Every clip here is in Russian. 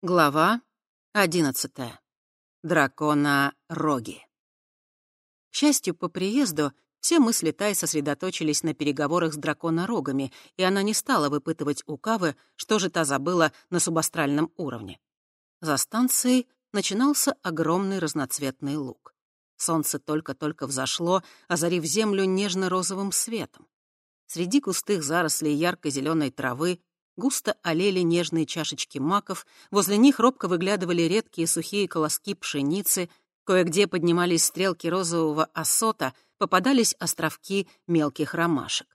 Глава одиннадцатая. Дракона Роги. К счастью, по приезду все мысли Тай сосредоточились на переговорах с драконорогами, и она не стала выпытывать у Кавы, что же та забыла на субастральном уровне. За станцией начинался огромный разноцветный луг. Солнце только-только взошло, озарив землю нежно-розовым светом. Среди густых зарослей ярко-зеленой травы густо олели нежные чашечки маков, возле них робко выглядывали редкие сухие колоски пшеницы, кое-где поднимались стрелки розового осота, попадались островки мелких ромашек.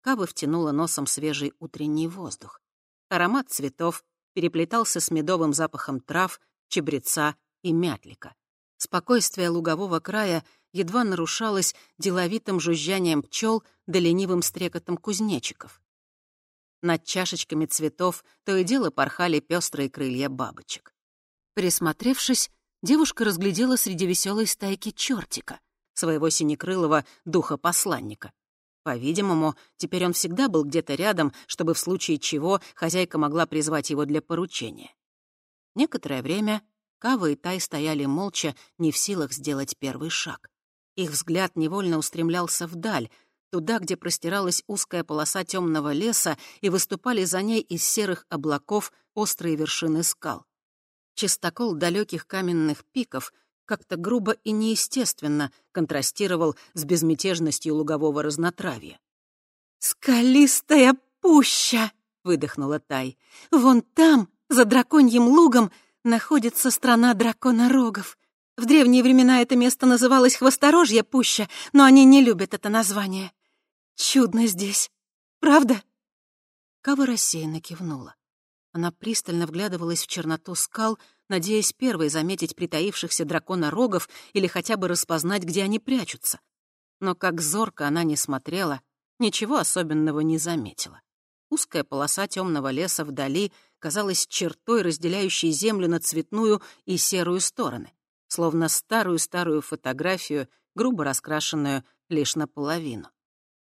Кава втянула носом свежий утренний воздух. Аромат цветов переплетался с медовым запахом трав, чебреца и мятлика. Спокойствие лугового края едва нарушалось деловитым жужжанием пчел да ленивым стрекотом кузнечиков. Над чашечками цветов то и дело порхали пестрые крылья бабочек. Присмотревшись, девушка разглядела среди веселой стайки чертика, своего синекрылого духа-посланника. По-видимому, теперь он всегда был где-то рядом, чтобы в случае чего хозяйка могла призвать его для поручения. Некоторое время Кава и Тай стояли молча, не в силах сделать первый шаг. Их взгляд невольно устремлялся вдаль, туда, где простиралась узкая полоса темного леса и выступали за ней из серых облаков острые вершины скал. Чистокол далеких каменных пиков как-то грубо и неестественно контрастировал с безмятежностью лугового разнотравья. «Скалистая пуща!» — выдохнула Тай. «Вон там, за драконьим лугом, находится страна драконорогов. В древние времена это место называлось Хвосторожья пуща, но они не любят это название. Чудно здесь. Правда?» Кава рассеянно кивнула. Она пристально вглядывалась в черноту скал, надеясь первой заметить притаившихся дракона-рогов или хотя бы распознать, где они прячутся. Но как зорко она не смотрела, ничего особенного не заметила. Узкая полоса темного леса вдали казалась чертой, разделяющей землю на цветную и серую стороны, словно старую-старую фотографию, грубо раскрашенную лишь наполовину.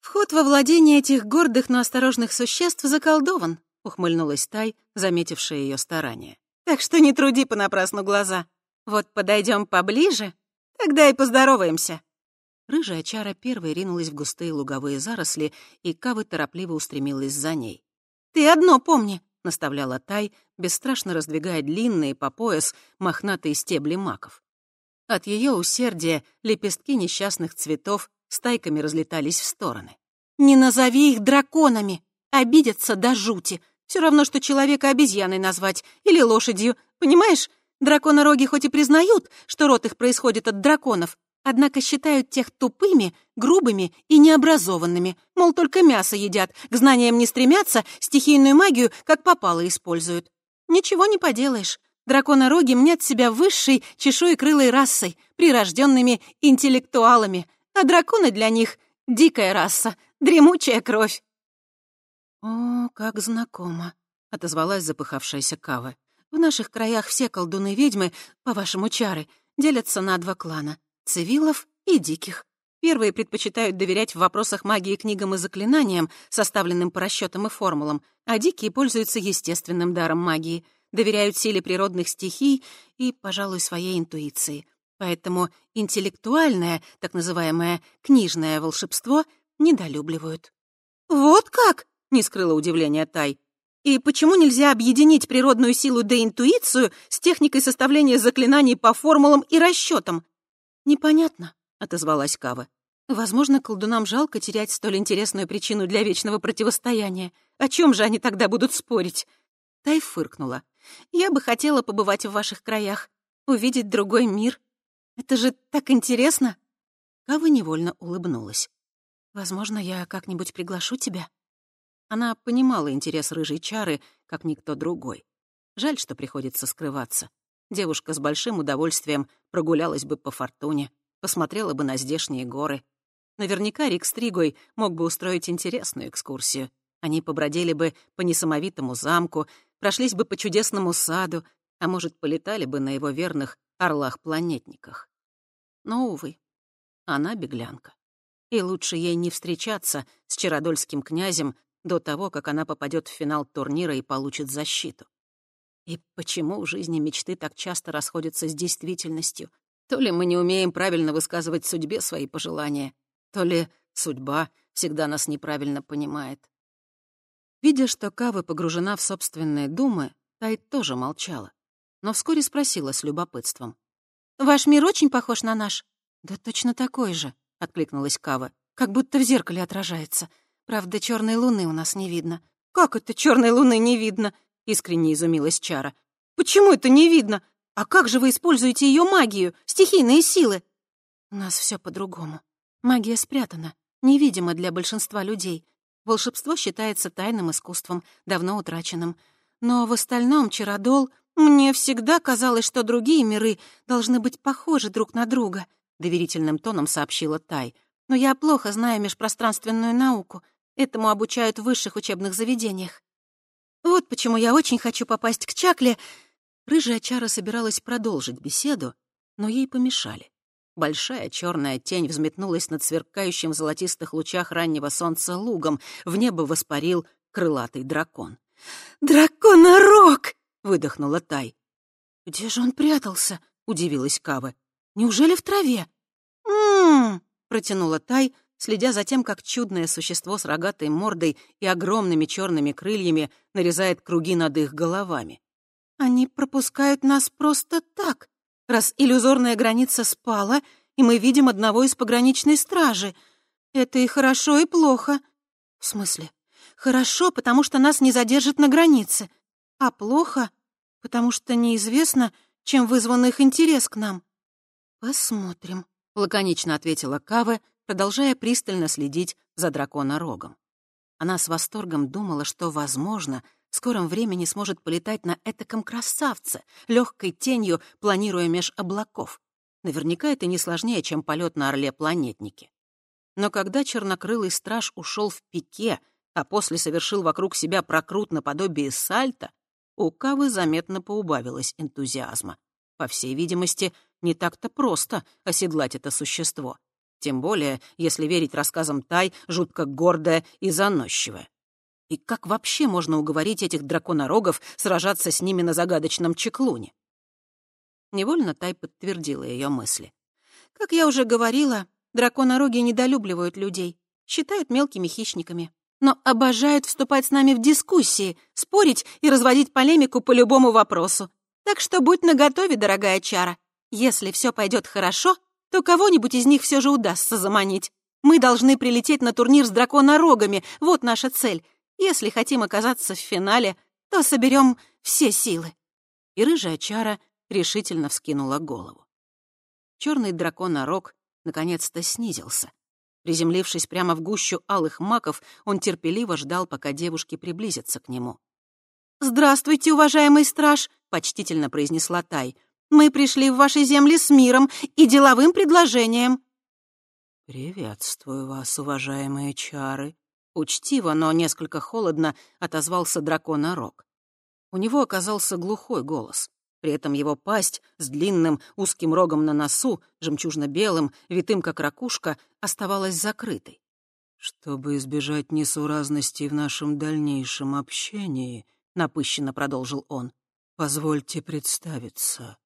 «Вход во владение этих гордых, но осторожных существ заколдован», — ухмыльнулась Тай, заметившая ее старания. «Так что не труди понапрасну глаза. Вот подойдем поближе, тогда и поздороваемся». Рыжая чара первой ринулась в густые луговые заросли, и Кавы торопливо устремилась за ней. «Ты одно помни», — наставляла Тай, бесстрашно раздвигая длинные по пояс мохнатые стебли маков. От ее усердия лепестки несчастных цветов стайками разлетались в стороны. «Не назови их драконами! Обидятся до жути! Все равно, что человека обезьяной назвать или лошадью, понимаешь? Драконороги хоть и признают, что род их происходит от драконов, однако считают тех тупыми, грубыми и необразованными, мол, только мясо едят, к знаниям не стремятся, стихийную магию как попало используют. Ничего не поделаешь. Драконороги мнят себя высшей чешуекрылой расой, прирожденными интеллектуалами, а драконы для них — дикая раса, дремучая кровь». «О, как знакомо», — отозвалась запыхавшаяся Кава. «В наших краях все колдуны-ведьмы, по-вашему, чары, делятся на два клана — цивилов и диких. Первые предпочитают доверять в вопросах магии книгам и заклинаниям, составленным по расчетам и формулам, а дикие пользуются естественным даром магии, доверяют силе природных стихий и, пожалуй, своей интуиции. Поэтому интеллектуальное, так называемое книжное волшебство недолюбливают. «Вот как?» — не скрыла удивления Тай. «И почему нельзя объединить природную силу да интуицию с техникой составления заклинаний по формулам и расчетам?» «Непонятно», — отозвалась Кава. «Возможно, колдунам жалко терять столь интересную причину для вечного противостояния. О чем же они тогда будут спорить?» Тай фыркнула. «Я бы хотела побывать в ваших краях, увидеть другой мир, это же так интересно!» Кава невольно улыбнулась. «Возможно, я как-нибудь приглашу тебя?» Она понимала интерес рыжей чары, как никто другой. Жаль, что приходится скрываться. Девушка с большим удовольствием прогулялась бы по фортуне, посмотрела бы на здешние горы. Наверняка Рик Стригой мог бы устроить интересную экскурсию. Они побродили бы по несамовитому замку, прошлись бы по чудесному саду, а может, полетали бы на его верных орлах-планетниках. Но, увы, она беглянка. И лучше ей не встречаться с Чародольским князем до того, как она попадет в финал турнира и получит защиту. И почему в жизни мечты так часто расходятся с действительностью? То ли мы не умеем правильно высказывать судьбе свои пожелания, то ли судьба всегда нас неправильно понимает. Видя, что Кава погружена в собственные думы, Тай тоже молчала, но вскоре спросила с любопытством. «Ваш мир очень похож на наш?» «Да точно такой же», — откликнулась Кава, «как будто в зеркале отражается. Правда, черной луны у нас не видно». «Как это черной луны не видно?» — искренне изумилась Чара. «Почему это не видно? А как же вы используете ее магию, стихийные силы?» «У нас все по-другому. Магия спрятана, невидима для большинства людей. Волшебство считается тайным искусством, давно утраченным. Но в остальном Чародол... Мне всегда казалось, что другие миры должны быть похожи друг на друга, — доверительным тоном сообщила Тай. Но я плохо знаю межпространственную науку. Этому обучают в высших учебных заведениях. Вот почему я очень хочу попасть к Чакле. Рыжая Чара собиралась продолжить беседу, но ей помешали. Большая черная тень взметнулась над сверкающим в золотистых лучах раннего солнца лугом. В небо воспарил крылатый дракон. «Драконорог!» — выдохнула Тай. «Где же он прятался?» — удивилась Кава. «Неужели в траве?» «М-м-м!» протянула Тай, следя за тем, как чудное существо с рогатой мордой и огромными черными крыльями нарезает круги над их головами. «Они пропускают нас просто так, раз иллюзорная граница спала, и мы видим одного из пограничной стражи. Это и хорошо, и плохо. В смысле? Хорошо, потому что нас не задержат на границе, а плохо, потому что неизвестно, чем вызван их интерес к нам. Посмотрим, — лаконично ответила Кава, продолжая пристально следить за дракона-рогом. Она с восторгом думала, что, возможно, в скором времени сможет полетать на этаком красавце, легкой тенью, планируя меж облаков. Наверняка это не сложнее, чем полет на орле-планетнике. Но когда чернокрылый страж ушел в пике, а после совершил вокруг себя прокрут наподобие сальта, у Кавы заметно поубавилось энтузиазма. По всей видимости, не так-то просто оседлать это существо. Тем более, если верить рассказам Тай, жутко гордая и заносчивая. И как вообще можно уговорить этих драконорогов сражаться с ними на загадочном чеклуне? Невольно Тай подтвердила ее мысли. Как я уже говорила, драконороги недолюбливают людей, считают мелкими хищниками, но обожают вступать с нами в дискуссии, спорить и разводить полемику по любому вопросу. Так что будь наготове, дорогая Чара. Если все пойдет хорошо, то кого-нибудь из них все же удастся заманить. Мы должны прилететь на турнир с драконорогами, вот наша цель. Если хотим оказаться в финале, то соберем все силы». И рыжая чара решительно вскинула голову. Черный драконорог наконец-то снизился. Приземлившись прямо в гущу алых маков, он терпеливо ждал, пока девушки приблизятся к нему. «Здравствуйте, уважаемый страж!» — почтительно произнесла Тай. Мы пришли в ваши земли с миром и деловым предложением». «Приветствую вас, уважаемые чары», — учтиво, но несколько холодно отозвался дракона Рок. У него оказался глухой голос. При этом его пасть с длинным узким рогом на носу, жемчужно-белым, витым как ракушка, оставалась закрытой. «Чтобы избежать несуразностей в нашем дальнейшем общении», — напыщенно продолжил он, — «позвольте представиться.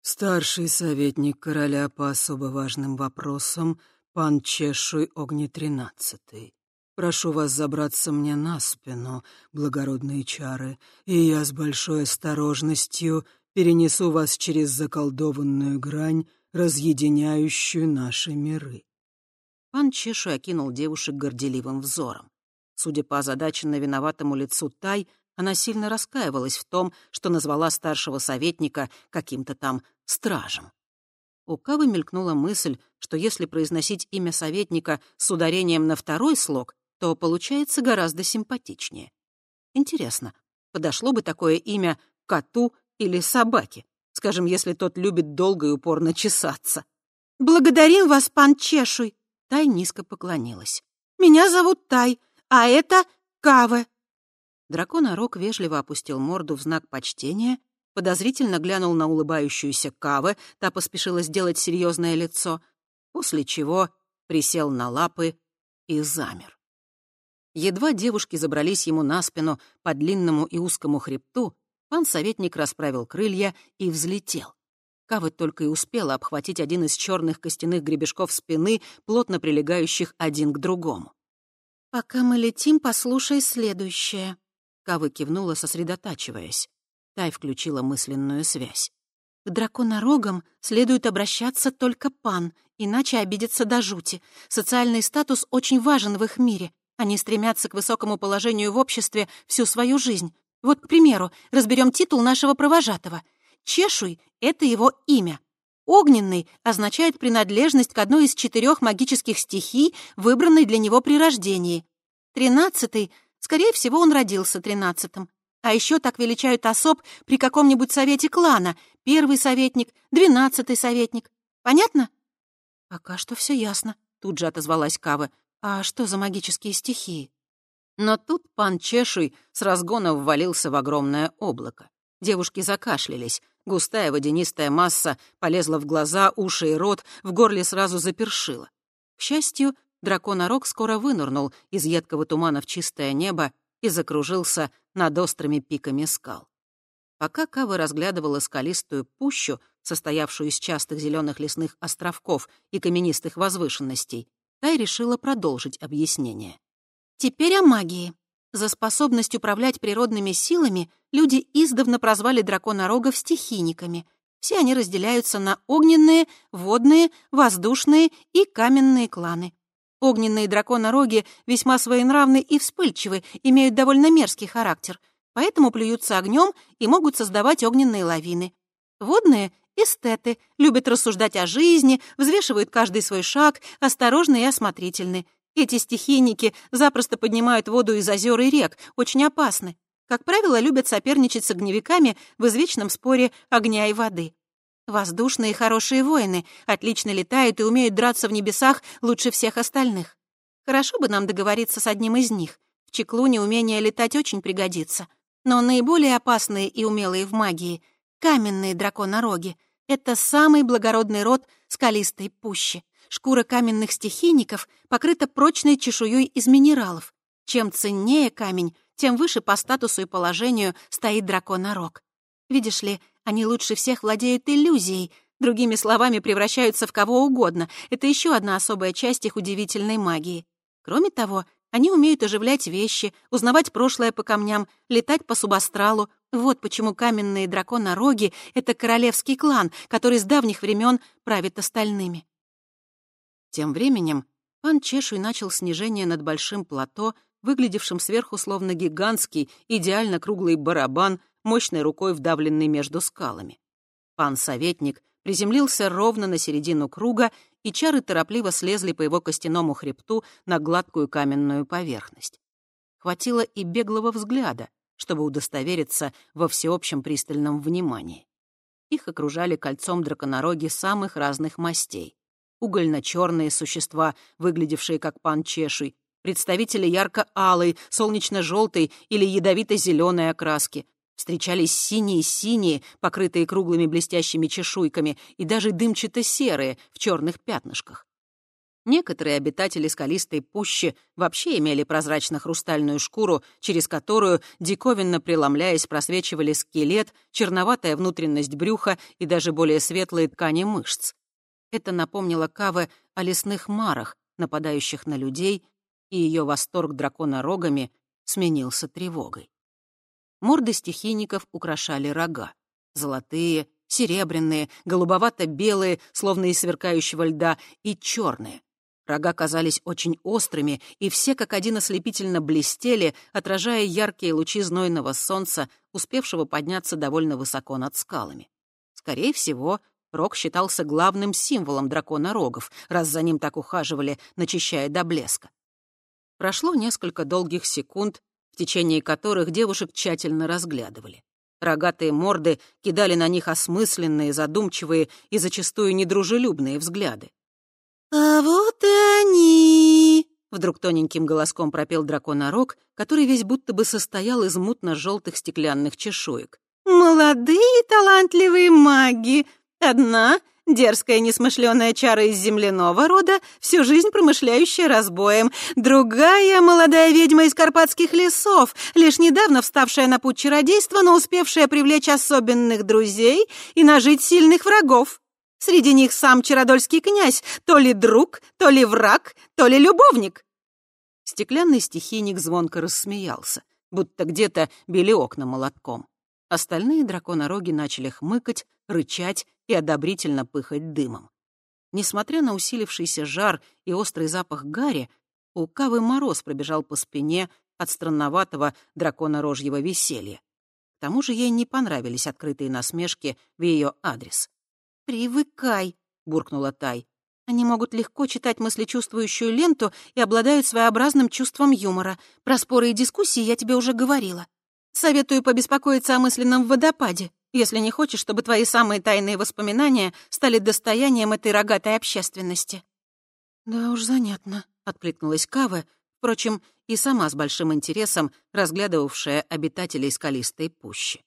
Старший советник короля по особо важным вопросам, пан Чешуй Огни-тринадцатый. Прошу вас забраться мне на спину, благородные чары, и я с большой осторожностью перенесу вас через заколдованную грань, разъединяющую наши миры». Пан Чешуй окинул девушек горделивым взором. Судя по озадаченно виноватому лицу Тай, она сильно раскаивалась в том, что назвала старшего советника каким-то там стражем. У Кавы мелькнула мысль, что если произносить имя советника с ударением на второй слог, то получается гораздо симпатичнее. Интересно, подошло бы такое имя коту или собаке? Скажем, если тот любит долго и упорно чесаться. «Благодарим вас, пан Чешуй!» Тай низко поклонилась. «Меня зовут Тай, а это Каве». Дракон Орок вежливо опустил морду в знак почтения, подозрительно глянул на улыбающуюся Кавы, та поспешила сделать серьезное лицо, после чего присел на лапы и замер. Едва девушки забрались ему на спину по длинному и узкому хребту, Пан-советник расправил крылья и взлетел. Кава только и успела обхватить один из черных костяных гребешков спины, плотно прилегающих один к другому. «Пока мы летим, послушай следующее». Кава кивнула, сосредотачиваясь. Тай включила мысленную связь. К драконорогам следует обращаться только пан, иначе обидятся до жути. Социальный статус очень важен в их мире. Они стремятся к высокому положению в обществе всю свою жизнь. Вот, к примеру, разберем титул нашего провожатого. Чешуй — это его имя. Огненный означает принадлежность к одной из четырех магических стихий, выбранной для него при рождении. Тринадцатый, скорее всего, он родился тринадцатым. А еще так величают особ при каком-нибудь совете клана. Первый советник, двенадцатый советник. Понятно? Пока что все ясно, тут же отозвалась Кава. А что за магические стихии? Но тут пан Чешуй с разгона ввалился в огромное облако. Девушки закашлялись. Густая водянистая масса полезла в глаза, уши и рот, в горле сразу запершила. К счастью, драконорог скоро вынырнул из едкого тумана в чистое небо и закружился над острыми пиками скал. Пока Кава разглядывала скалистую пущу, состоявшую из частых зеленых лесных островков и каменистых возвышенностей, Тай решила продолжить объяснение. «Теперь о магии. За способность управлять природными силами люди издавна прозвали драконорогов стихийниками. Все они разделяются на огненные, водные, воздушные и каменные кланы. Огненные драконороги весьма своенравны и вспыльчивы, имеют довольно мерзкий характер, поэтому плюются огнем и могут создавать огненные лавины. Водные — эстеты, любят рассуждать о жизни, взвешивают каждый свой шаг, осторожны и осмотрительны. Эти стихийники запросто поднимают воду из озер и рек, очень опасны. Как правило, любят соперничать с огневиками в извечном споре огня и воды. Воздушные хорошие воины, отлично летают и умеют драться в небесах лучше всех остальных. Хорошо бы нам договориться с одним из них. В Чеклуне умение летать очень пригодится. Но наиболее опасные и умелые в магии — каменные драконороги. Это самый благородный род скалистой пущи. Шкура каменных стихийников покрыта прочной чешуей из минералов. Чем ценнее камень, тем выше по статусу и положению стоит драконорог. Видишь ли, они лучше всех владеют иллюзией, другими словами, превращаются в кого угодно. Это еще одна особая часть их удивительной магии. Кроме того, они умеют оживлять вещи, узнавать прошлое по камням, летать по субастралу. Вот почему каменные драконороги — это королевский клан, который с давних времен правит остальными. Тем временем пан Чешуй начал снижение над большим плато, выглядевшим сверху словно гигантский, идеально круглый барабан, мощной рукой вдавленный между скалами. Пан-советник приземлился ровно на середину круга, и чары торопливо слезли по его костяному хребту на гладкую каменную поверхность. Хватило и беглого взгляда, чтобы удостовериться во всеобщем пристальном внимании. Их окружали кольцом драконороги самых разных мастей угольно-черные существа, выглядевшие как пан чешуй, представители ярко-алой, солнечно-желтой или ядовито-зеленой окраски. Встречались синие-синие, покрытые круглыми блестящими чешуйками, и даже дымчато-серые в черных пятнышках. Некоторые обитатели скалистой пущи вообще имели прозрачно-хрустальную шкуру, через которую, диковинно преломляясь, просвечивали скелет, черноватая внутренность брюха и даже более светлые ткани мышц. Это напомнило Каве о лесных марах, нападающих на людей, и ее восторг дракона рогами сменился тревогой. Морды стихийников украшали рога. Золотые, серебряные, голубовато-белые, словно из сверкающего льда, и черные. Рога казались очень острыми, и все как один ослепительно блестели, отражая яркие лучи знойного солнца, успевшего подняться довольно высоко над скалами. Скорее всего, Рог считался главным символом дракона рогов, раз за ним так ухаживали, начищая до блеска. Прошло несколько долгих секунд, в течение которых девушек тщательно разглядывали. Рогатые морды кидали на них осмысленные, задумчивые и зачастую недружелюбные взгляды. «А вот и они!» — вдруг тоненьким голоском пропел драконорог, который весь будто бы состоял из мутно-желтых стеклянных чешуек. «Молодые талантливые маги! Одна Дерзкая несмышленая чара из земляного рода, всю жизнь промышляющая разбоем. Другая молодая ведьма из карпатских лесов, лишь недавно вставшая на путь чародейства, но успевшая привлечь особенных друзей и нажить сильных врагов. Среди них сам Чародольский князь, то ли друг, то ли враг, то ли любовник. Стеклянный стихийник звонко рассмеялся, будто где-то били окна молотком. Остальные драконороги начали хмыкать, рычать и одобрительно пыхать дымом. Несмотря на усилившийся жар и острый запах гари, у Кавы мороз пробежал по спине от странноватого драконорожьего веселья. К тому же ей не понравились открытые насмешки в ее адрес. «Привыкай», — буркнула Тай. «Они могут легко читать мыслечувствующую ленту и обладают своеобразным чувством юмора. Про споры и дискуссии я тебе уже говорила. Советую побеспокоиться о мысленном водопаде, если не хочешь, чтобы твои самые тайные воспоминания стали достоянием этой рогатой общественности». «Да уж занятно», — откликнулась Кава, впрочем, и сама с большим интересом разглядывавшая обитателей скалистой пущи.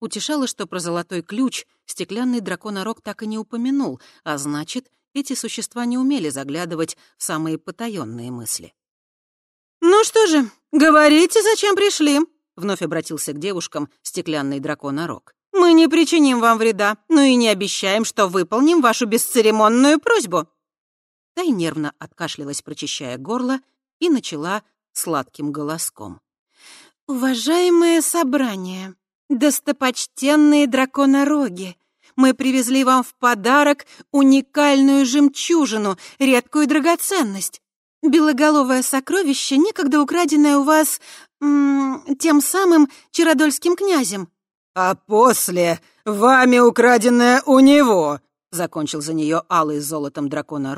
Утешало, что про золотой ключ стеклянный драконорог так и не упомянул, а значит, эти существа не умели заглядывать в самые потаенные мысли. «Ну что же, говорите, зачем пришли?» — вновь обратился к девушкам стеклянный драконорог. «Мы не причиним вам вреда, но и не обещаем, что выполним вашу бесцеремонную просьбу». Тай нервно откашлялась, прочищая горло, и начала сладким голоском. «Уважаемое собрание, «Достопочтенные драконороги, мы привезли вам в подарок уникальную жемчужину, редкую драгоценность. Белоголовое сокровище, некогда украденное у вас м -м, тем самым Чародольским князем». «А после вами украденное у него», — закончил за нее алый золотом дракона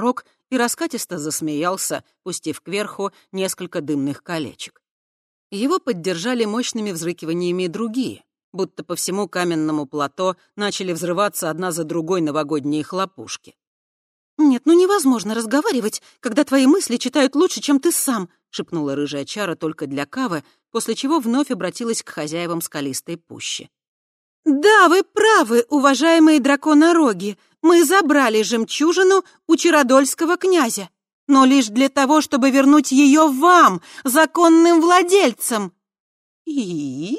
и раскатисто засмеялся, пустив кверху несколько дымных колечек. Его поддержали мощными взрыкиваниями другие будто по всему каменному плато начали взрываться одна за другой новогодние хлопушки. «Нет, ну невозможно разговаривать, когда твои мысли читают лучше, чем ты сам», — шепнула рыжая чара только для Кавы, после чего вновь обратилась к хозяевам скалистой пущи. «Да, вы правы, уважаемые драконороги. Мы забрали жемчужину у Чародольского князя, но лишь для того, чтобы вернуть ее вам, законным владельцам». «И?»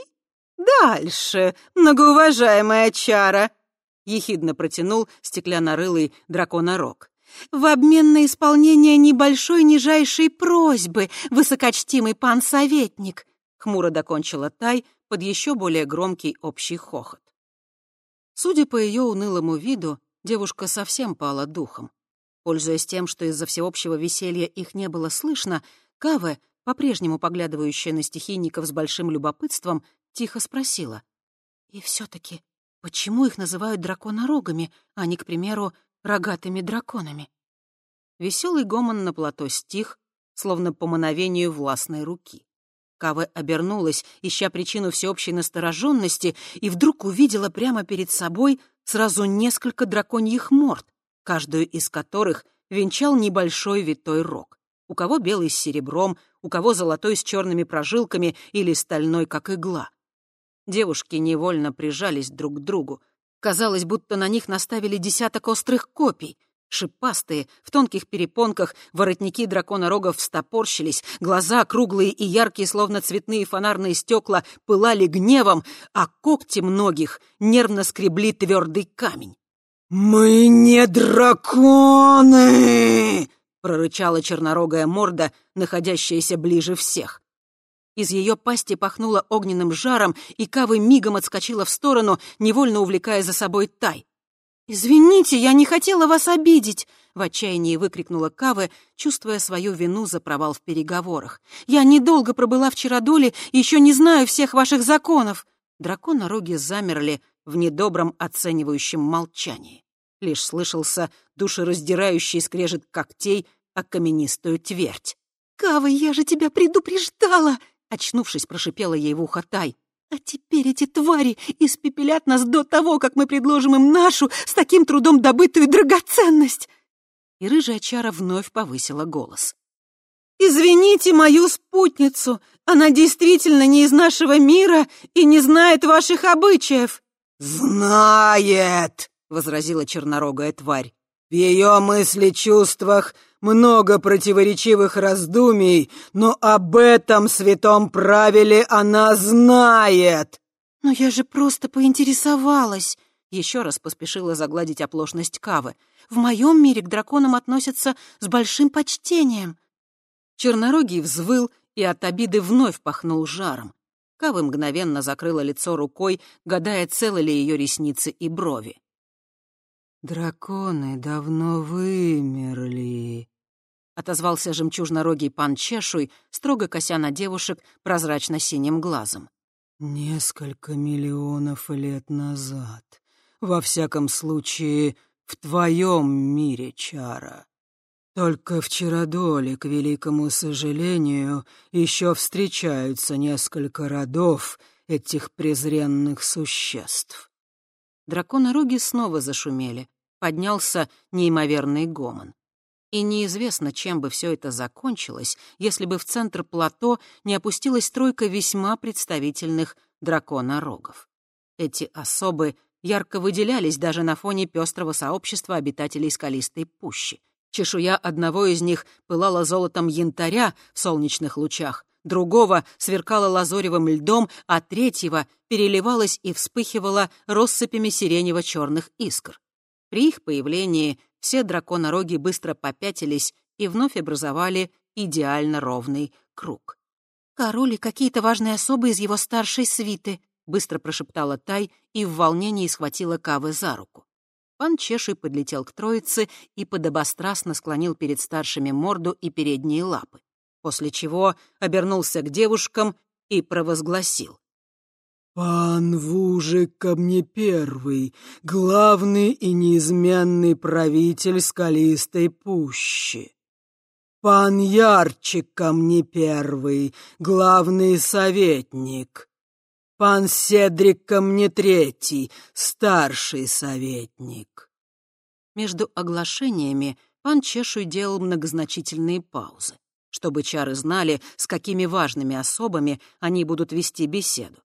«Дальше, многоуважаемая чара!» — ехидно протянул стеклянно-рылый драконорог. «В обмен на исполнение небольшой нижайшей просьбы, высокочтимый пан-советник!» — хмуро докончила Тай под еще более громкий общий хохот. Судя по ее унылому виду, девушка совсем пала духом. Пользуясь тем, что из-за всеобщего веселья их не было слышно, Каве, по-прежнему поглядывающая на стихийников с большим любопытством, тихо спросила. «И все-таки, почему их называют драконорогами, а не, к примеру, рогатыми драконами?» Веселый гомон на плато стих, словно по мановению властной руки. Каве обернулась, ища причину всеобщей настороженности, и вдруг увидела прямо перед собой сразу несколько драконьих морд, каждую из которых венчал небольшой витой рог. У кого белый с серебром, у кого золотой с черными прожилками или стальной, как игла. Девушки невольно прижались друг к другу. Казалось, будто на них наставили десяток острых копий. Шипастые, в тонких перепонках, воротники дракона рогов встопорщились, глаза круглые и яркие, словно цветные фонарные стекла, пылали гневом, а когти многих нервно скребли твердый камень. «Мы не драконы!» — прорычала чернорогая морда, находящаяся ближе всех. Из ее пасти пахнуло огненным жаром, и Кавы мигом отскочила в сторону, невольно увлекая за собой Тай. «Извините, я не хотела вас обидеть!» — в отчаянии выкрикнула Кавы, чувствуя свою вину за провал в переговорах. «Я недолго пробыла в Чародоле и еще не знаю всех ваших законов!» Драконороги замерли в недобром оценивающем молчании. Лишь слышался душераздирающий скрежет когтей о каменистую твердь. «Кава, я же тебя предупреждала!» Очнувшись, прошипела ей в ухо Тай. «А теперь эти твари испепелят нас до того, как мы предложим им нашу, с таким трудом добытую драгоценность!» И рыжая чара вновь повысила голос. «Извините мою спутницу, она действительно не из нашего мира и не знает ваших обычаев». «Знает!» — возразила чернорогая тварь. «В ее мысли-чувствах много противоречивых раздумий, но об этом святом правиле она знает!» «Но я же просто поинтересовалась!» Еще раз поспешила загладить оплошность Кавы. «В моем мире к драконам относятся с большим почтением». Чернорогий взвыл и от обиды вновь пахнул жаром. Кава мгновенно закрыла лицо рукой, гадая, целы ли ее ресницы и брови. «Драконы давно вымерли», — отозвался жемчужнорогий пан Чешуй, строго кося на девушек прозрачно-синим глазом. «Несколько миллионов лет назад. Во всяком случае, в твоем мире, Чара. Только в Чародоле, к великому сожалению, еще встречаются несколько родов этих презренных существ. Драконороги снова зашумели. Поднялся неимоверный гомон. И неизвестно, чем бы все это закончилось, если бы в центр плато не опустилась тройка весьма представительных драконорогов. Эти особы ярко выделялись даже на фоне пестрого сообщества обитателей скалистой пущи. Чешуя одного из них пылала золотом янтаря в солнечных лучах, другого сверкала лазоревым льдом, а третьего переливалась и вспыхивала россыпями сиренево-черных искр. При их появлении все драконороги быстро попятились и вновь образовали идеально ровный круг. «Король и какие-то важные особы из его старшей свиты», — быстро прошептала Тай и в волнении схватила Кавы за руку. Пан Чеший подлетел к троице и подобострастно склонил перед старшими морду и передние лапы после чего обернулся к девушкам и провозгласил. «Пан Вужик ко мне первый, главный и неизменный правитель скалистой пущи. Пан Ярчик ко мне первый, главный советник. Пан Седрик ко мне третий, старший советник». Между оглашениями пан Чешуй делал многозначительные паузы чтобы чары знали, с какими важными особами они будут вести беседу.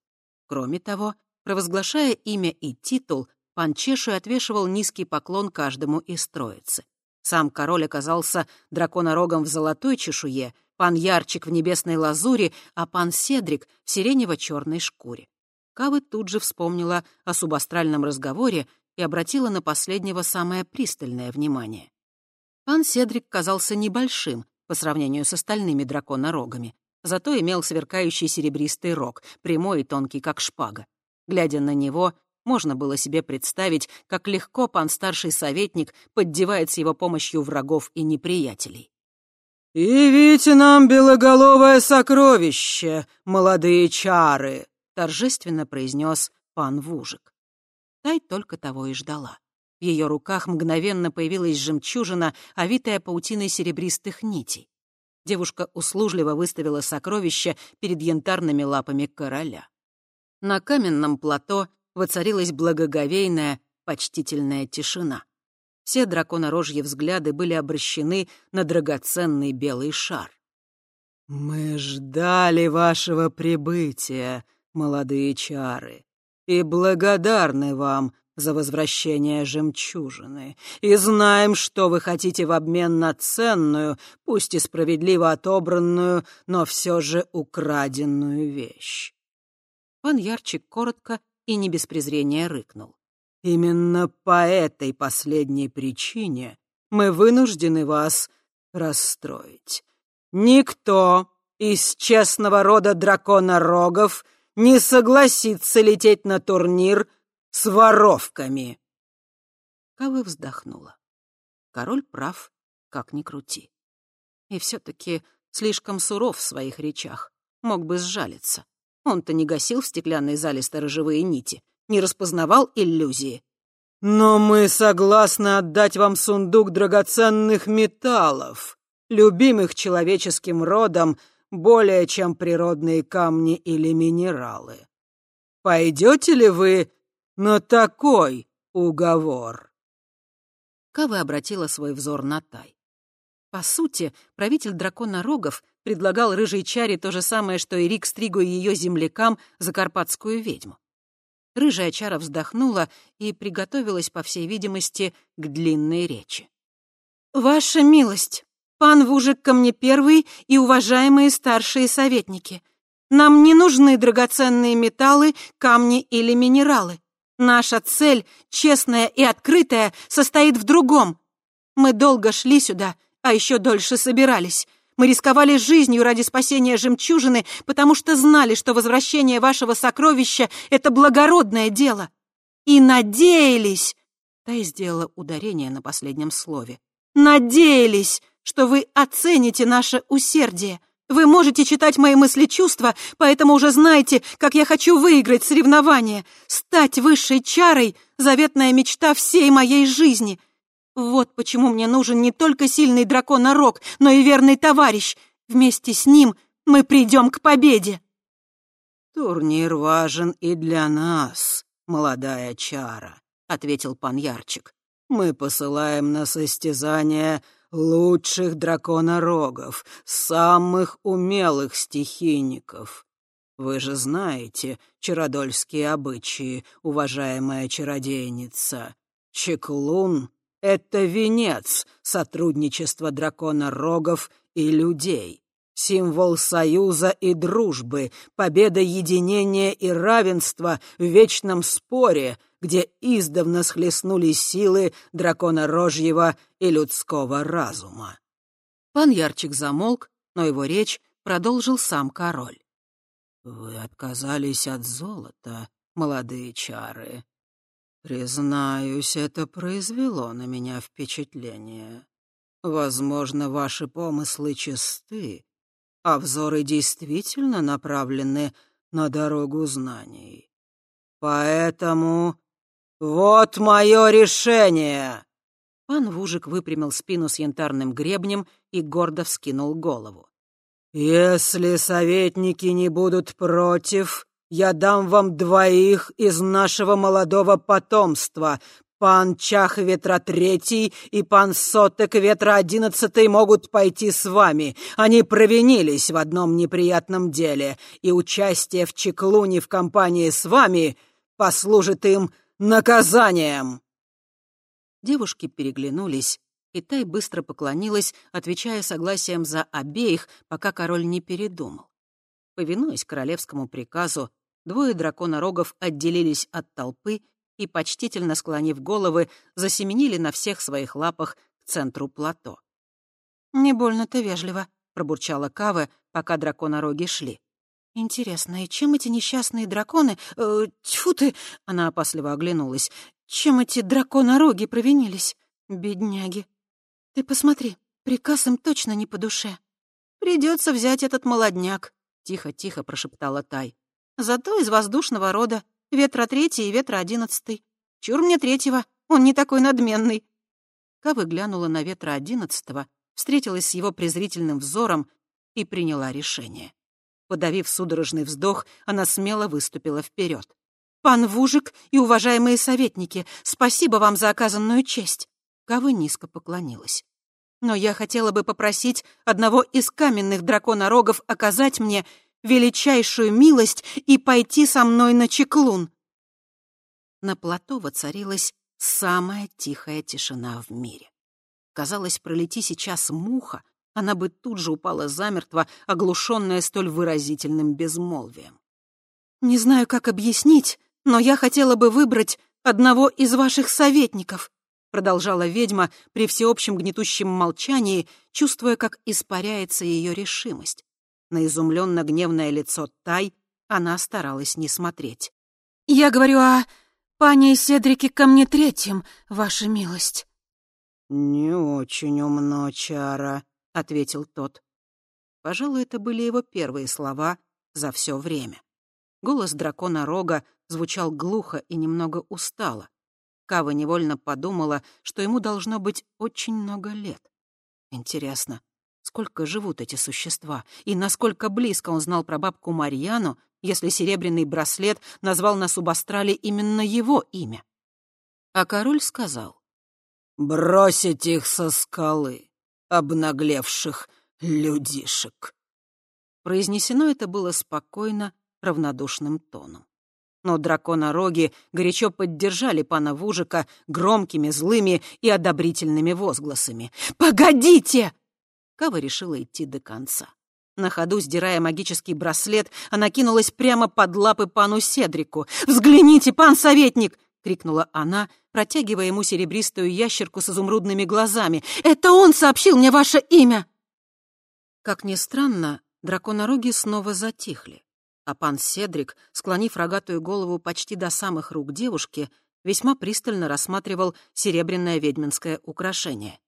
Кроме того, провозглашая имя и титул, пан Чешуй отвешивал низкий поклон каждому из троицы. Сам король оказался драконорогом в золотой чешуе, пан Ярчик в небесной лазури, а пан Седрик в сиренево-черной шкуре. Кавы тут же вспомнила о субастральном разговоре и обратила на последнего самое пристальное внимание. Пан Седрик казался небольшим, по сравнению с остальными драконорогами, зато имел сверкающий серебристый рог, прямой и тонкий, как шпага. Глядя на него, можно было себе представить, как легко пан старший советник поддевает с его помощью врагов и неприятелей. «Явите нам белоголовое сокровище, молодые чары!» — торжественно произнес пан Вужик. Тай только того и ждала. Ее руках мгновенно появилась жемчужина, овитая паутиной серебристых нитей. Девушка услужливо выставила сокровище перед янтарными лапами короля. На каменном плато воцарилась благоговейная, почтительная тишина. Все драконорожьи взгляды были обращены на драгоценный белый шар. «Мы ждали вашего прибытия, молодые чары, и благодарны вам за возвращение жемчужины, и знаем, что вы хотите в обмен на ценную, пусть и справедливо отобранную, но все же украденную вещь». Пан Ярчик коротко и не без презрения рыкнул. «Именно по этой последней причине мы вынуждены вас расстроить. Никто из честного рода дракона Рогов не согласится лететь на турнир с воровками!» Кавы вздохнула. Король прав, как ни крути. И все-таки слишком суров в своих речах. Мог бы сжалиться. Он-то не гасил в стеклянной зале сторожевые нити, не распознавал иллюзии. «Но мы согласны отдать вам сундук драгоценных металлов, любимых человеческим родом более чем природные камни или минералы. Пойдете ли вы на такой уговор. Кава обратила свой взор на Тай. По сути, правитель дракона Рогов предлагал рыжей чаре то же самое, что и Рик Стригу и ее землякам за карпатскую ведьму. Рыжая чара вздохнула и приготовилась, по всей видимости, к длинной речи. «Ваша милость, пан Вужик ко мне первый и уважаемые старшие советники. Нам не нужны драгоценные металлы, камни или минералы. Наша цель, честная и открытая, состоит в другом. Мы долго шли сюда, а еще дольше собирались. Мы рисковали жизнью ради спасения жемчужины, потому что знали, что возвращение вашего сокровища — это благородное дело. И надеялись...» Тай сделала ударение на последнем слове. «Надеялись, что вы оцените наше усердие. Вы можете читать мои мысли-чувства, поэтому уже знаете, как я хочу выиграть соревнование, стать высшей чарой — заветная мечта всей моей жизни. Вот почему мне нужен не только сильный дракон-орок, но и верный товарищ. Вместе с ним мы придем к победе. «Турнир важен и для нас, молодая чара», — ответил пан Ярчик. «Мы посылаем на состязание лучших драконорогов, самых умелых стихийников. Вы же знаете чародольские обычаи, уважаемая чародейница. Чеклун это венец сотрудничества дракона-рогов и людей, символ союза и дружбы, победа единения и равенства в вечном споре, где издавна схлестнулись силы дракона-рожьего и людского разума. Пан Ярчик замолк, но его речь продолжил сам король. «Вы отказались от золота, молодые чары. Признаюсь, это произвело на меня впечатление. Возможно, ваши помыслы чисты, а взоры действительно направлены на дорогу знаний. Поэтому вот мое решение!» Пан Вужик выпрямил спину с янтарным гребнем и гордо вскинул голову. «Если советники не будут против, я дам вам двоих из нашего молодого потомства. Пан Чах Ветра Третий и пан Сотек Ветра Одиннадцатый могут пойти с вами. Они провинились в одном неприятном деле, и участие в Чеклуне в компании с вами послужит им наказанием». Девушки переглянулись, и Тай быстро поклонилась, отвечая согласием за обеих, пока король не передумал. Повинуясь королевскому приказу, двое драконорогов отделились от толпы и, почтительно склонив головы, засеменили на всех своих лапах к центру плато. «Не больно-то вежливо», — пробурчала Кава, пока драконороги шли. «Интересно, и чем эти несчастные драконы... Э, тьфу ты!» — она опасливо оглянулась. «Чем эти драконороги провинились? Бедняги! Ты посмотри, приказ им точно не по душе. Придется взять этот молодняк. Тихо-тихо прошептала Тай. «Зато из воздушного рода. Ветра третий и ветра одиннадцатый. Чур мне третьего, он не такой надменный». Кавы глянула на ветра одиннадцатого, встретилась с его презрительным взором и приняла решение. Подавив судорожный вздох, она смело выступила вперед. «Пан Вужик и уважаемые советники, спасибо вам за оказанную честь!» Кавы низко поклонилась но я хотела бы попросить одного из каменных драконорогов оказать мне величайшую милость и пойти со мной на чеклун». На плато воцарилась самая тихая тишина в мире. Казалось, пролети сейчас муха, она бы тут же упала замертво, оглушенная столь выразительным безмолвием. «Не знаю, как объяснить, но я хотела бы выбрать одного из ваших советников продолжала ведьма при всеобщем гнетущем молчании, чувствуя, как испаряется ее решимость. На изумленно гневное лицо Тай она старалась не смотреть. «Я говорю о пане Седрике ко мне третьем, ваша милость». «Не очень умно, Чара», — ответил тот. Пожалуй, это были его первые слова за все время. Голос дракона Рога звучал глухо и немного устало. Кава невольно подумала, что ему должно быть очень много лет. Интересно, сколько живут эти существа, и насколько близко он знал про бабку Марьяну, если серебряный браслет назвал на Субастрале именно его имя. А король сказал. «Бросить их со скалы, обнаглевших людишек». Произнесено это было спокойно, равнодушным тоном. но драконороги горячо поддержали пана Вужика громкими, злыми и одобрительными возгласами. «Погодите!» Кава решила идти до конца. На ходу, сдирая магический браслет, она кинулась прямо под лапы пану Седрику. «Взгляните, пан советник!» — крикнула она, протягивая ему серебристую ящерку с изумрудными глазами. «Это он сообщил мне ваше имя!» Как ни странно, драконороги снова затихли а пан Седрик, склонив рогатую голову почти до самых рук девушки, весьма пристально рассматривал серебряное ведьминское украшение.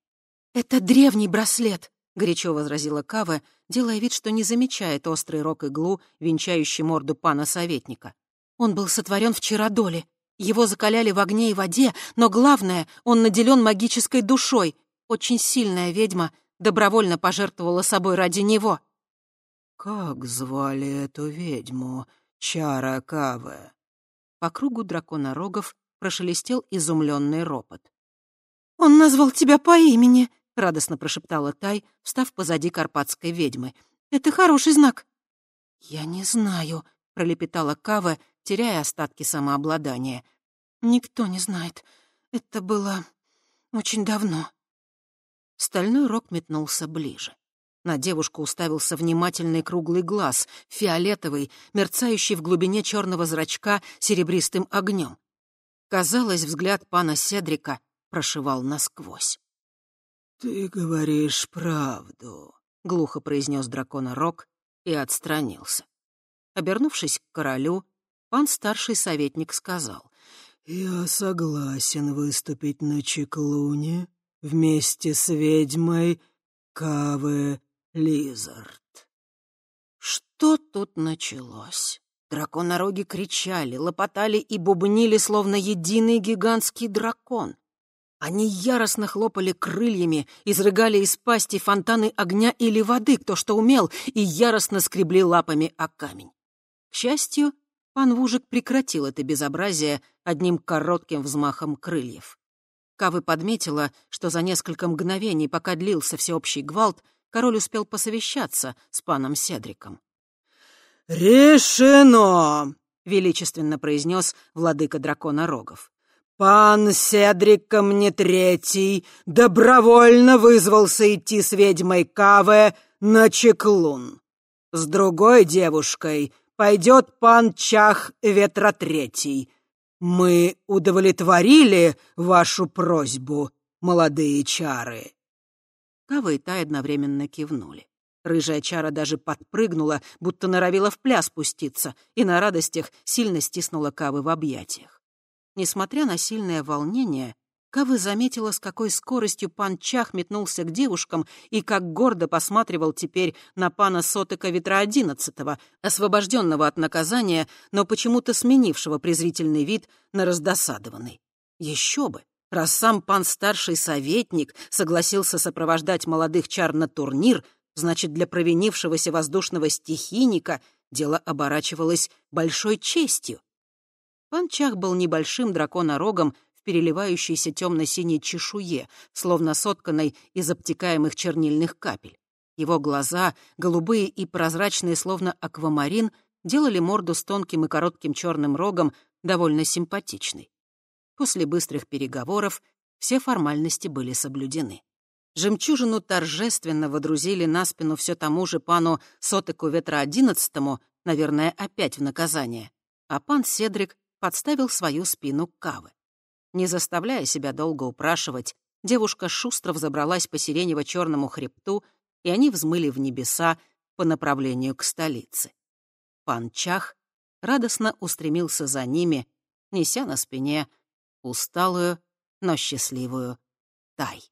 «Это древний браслет», — горячо возразила Кава, делая вид, что не замечает острый рог-иглу, венчающий морду пана-советника. «Он был сотворен вчера доли. Его закаляли в огне и воде, но главное, он наделен магической душой. Очень сильная ведьма добровольно пожертвовала собой ради него». «Как звали эту ведьму? Чара Каве?» По кругу дракона рогов прошелестел изумленный ропот. «Он назвал тебя по имени», — радостно прошептала Тай, встав позади карпатской ведьмы. «Это хороший знак». «Я не знаю», — пролепетала Кава, теряя остатки самообладания. «Никто не знает. Это было очень давно». Стальной рог метнулся ближе. На девушку уставился внимательный круглый глаз, фиолетовый, мерцающий в глубине черного зрачка серебристым огнем. Казалось, взгляд пана Седрика прошивал насквозь. «Ты говоришь правду», — глухо произнес дракона Рок и отстранился. Обернувшись к королю, пан старший советник сказал. «Я согласен выступить на Чеклуне вместе с ведьмой Кавы Лизард. Что тут началось? Драконороги кричали, лопотали и бубнили, словно единый гигантский дракон. Они яростно хлопали крыльями, изрыгали из пасти фонтаны огня или воды, кто что умел, и яростно скребли лапами о камень. Счастью, пан Вужик прекратил это безобразие одним коротким взмахом крыльев. Кавы подметила, что за несколько мгновений, пока длился всеобщий гвалт, король успел посовещаться с паном Седриком. «Решено!» — величественно произнес владыка дракона Рогов. «Пан Седрик мне третий добровольно вызвался идти с ведьмой Каве на Чеклун. С другой девушкой пойдет пан Чах Ветра Третий. Мы удовлетворили вашу просьбу, молодые чары». Кава и Тай одновременно кивнули. Рыжая чара даже подпрыгнула, будто норовила в пляс спуститься, и на радостях сильно стиснула Кавы в объятиях. Несмотря на сильное волнение, Кавы заметила, с какой скоростью пан Чах метнулся к девушкам и как гордо посматривал теперь на пана Сотыка Ветра Одиннадцатого, освобожденного от наказания, но почему-то сменившего презрительный вид на раздосадованный. Еще бы! Раз сам пан старший советник согласился сопровождать молодых чар на турнир, значит, для провинившегося воздушного стихийника дело оборачивалось большой честью. Пан Чах был небольшим драконорогом переливающейся темно-синей чешуе, словно сотканной из обтекаемых чернильных капель. Его глаза, голубые и прозрачные, словно аквамарин, делали морду с тонким и коротким черным рогом довольно симпатичной. После быстрых переговоров все формальности были соблюдены. Жемчужину торжественно водрузили на спину все тому же пану Сотеку Ветра одиннадцатому, наверное, опять в наказание, а пан Седрик подставил свою спину к Кавы. Не заставляя себя долго упрашивать, девушка шустро взобралась по сиренево-черному хребту, и они взмыли в небеса по направлению к столице. Пан Чах радостно устремился за ними, неся на спине усталую, но счастливую Тай.